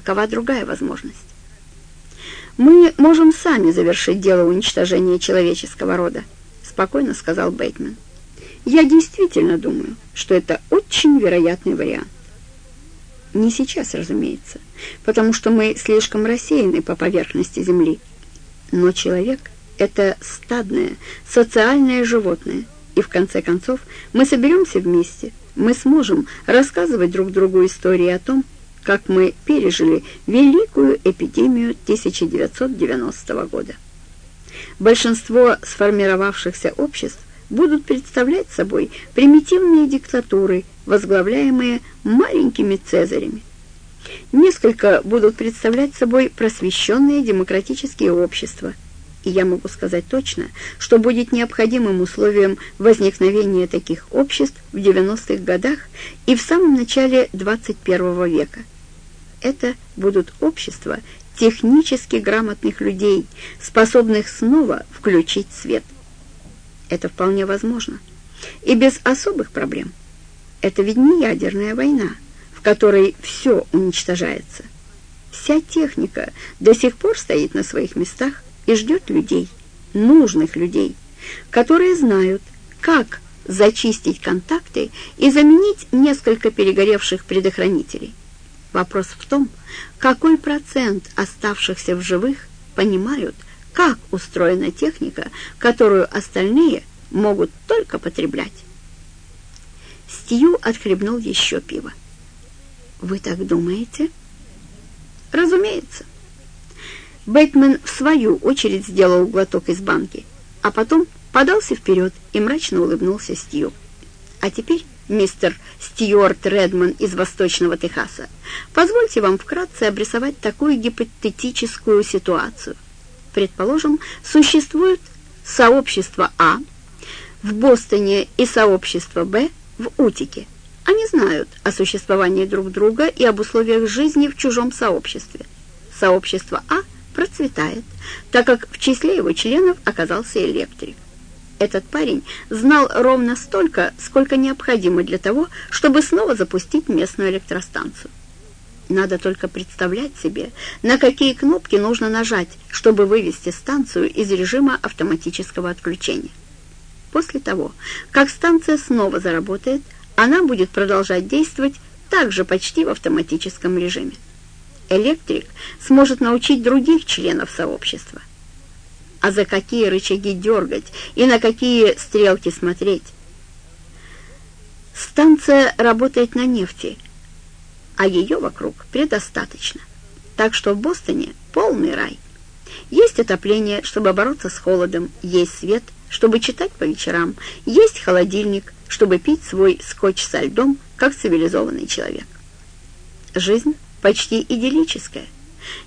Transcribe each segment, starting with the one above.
какова другая возможность? «Мы можем сами завершить дело уничтожения человеческого рода», — спокойно сказал Бейтман. «Я действительно думаю, что это очень вероятный вариант. Не сейчас, разумеется, потому что мы слишком рассеяны по поверхности Земли. Но человек — это стадное, социальное животное, и в конце концов мы соберемся вместе, мы сможем рассказывать друг другу истории о том, как мы пережили великую эпидемию 1990 года. Большинство сформировавшихся обществ будут представлять собой примитивные диктатуры, возглавляемые маленькими цезарями. Несколько будут представлять собой просвещенные демократические общества. И я могу сказать точно, что будет необходимым условием возникновения таких обществ в 90-х годах и в самом начале 21 века. Это будут общества технически грамотных людей, способных снова включить свет. Это вполне возможно. И без особых проблем. Это ведь не ядерная война, в которой все уничтожается. Вся техника до сих пор стоит на своих местах и ждет людей, нужных людей, которые знают, как зачистить контакты и заменить несколько перегоревших предохранителей. Вопрос в том, какой процент оставшихся в живых понимают, как устроена техника, которую остальные могут только потреблять. Стью отхлебнул еще пиво. «Вы так думаете?» «Разумеется». Бэтмен в свою очередь сделал глоток из банки, а потом подался вперед и мрачно улыбнулся Стью. «А теперь мистер Стюарт Редман из Восточного Техаса, позвольте вам вкратце обрисовать такую гипотетическую ситуацию. Предположим, существует сообщество А в Бостоне и сообщество Б в Утике. Они знают о существовании друг друга и об условиях жизни в чужом сообществе. Сообщество А процветает, так как в числе его членов оказался электрик. Этот парень знал ровно столько, сколько необходимо для того, чтобы снова запустить местную электростанцию. Надо только представлять себе, на какие кнопки нужно нажать, чтобы вывести станцию из режима автоматического отключения. После того, как станция снова заработает, она будет продолжать действовать также почти в автоматическом режиме. Электрик сможет научить других членов сообщества а за какие рычаги дергать и на какие стрелки смотреть. Станция работает на нефти, а ее вокруг предостаточно. Так что в Бостоне полный рай. Есть отопление, чтобы бороться с холодом, есть свет, чтобы читать по вечерам, есть холодильник, чтобы пить свой скотч со льдом, как цивилизованный человек. Жизнь почти идиллическая.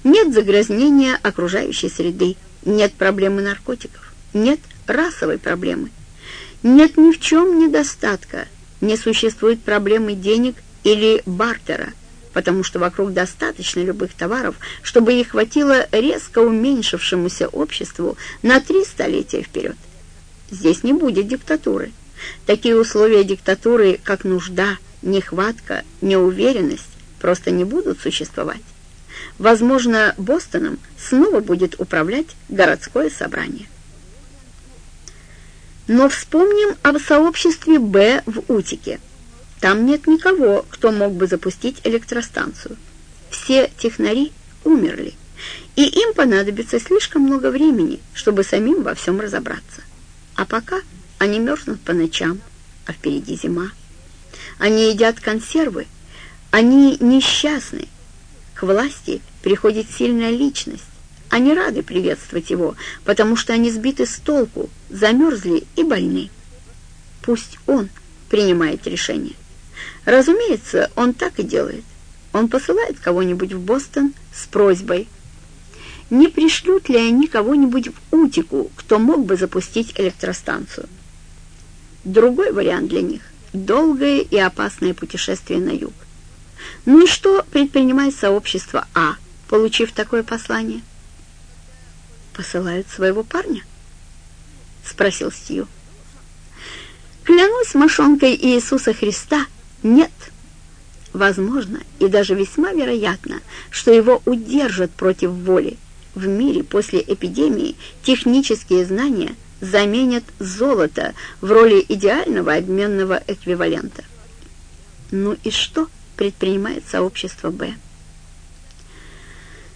Нет загрязнения окружающей среды, нет проблемы наркотиков, нет расовой проблемы, нет ни в чем недостатка, не существует проблемы денег или бартера, потому что вокруг достаточно любых товаров, чтобы их хватило резко уменьшившемуся обществу на три столетия вперед. Здесь не будет диктатуры. Такие условия диктатуры, как нужда, нехватка, неуверенность, просто не будут существовать. Возможно, Бостоном снова будет управлять городское собрание. Но вспомним об сообществе «Б» в Утике. Там нет никого, кто мог бы запустить электростанцию. Все технари умерли, и им понадобится слишком много времени, чтобы самим во всем разобраться. А пока они мерзнут по ночам, а впереди зима. Они едят консервы, они несчастны, к власти приходит сильная личность. Они рады приветствовать его, потому что они сбиты с толку, замерзли и больны. Пусть он принимает решение. Разумеется, он так и делает. Он посылает кого-нибудь в Бостон с просьбой. Не пришлют ли они кого-нибудь в Утику, кто мог бы запустить электростанцию? Другой вариант для них – долгое и опасное путешествие на юг. Ну и что предпринимает сообщество А, получив такое послание? «Посылают своего парня?» — спросил Стью. «Клянусь мошонкой Иисуса Христа, нет. Возможно и даже весьма вероятно, что его удержат против воли. В мире после эпидемии технические знания заменят золото в роли идеального обменного эквивалента. Ну и что предпринимает сообщество «Б»?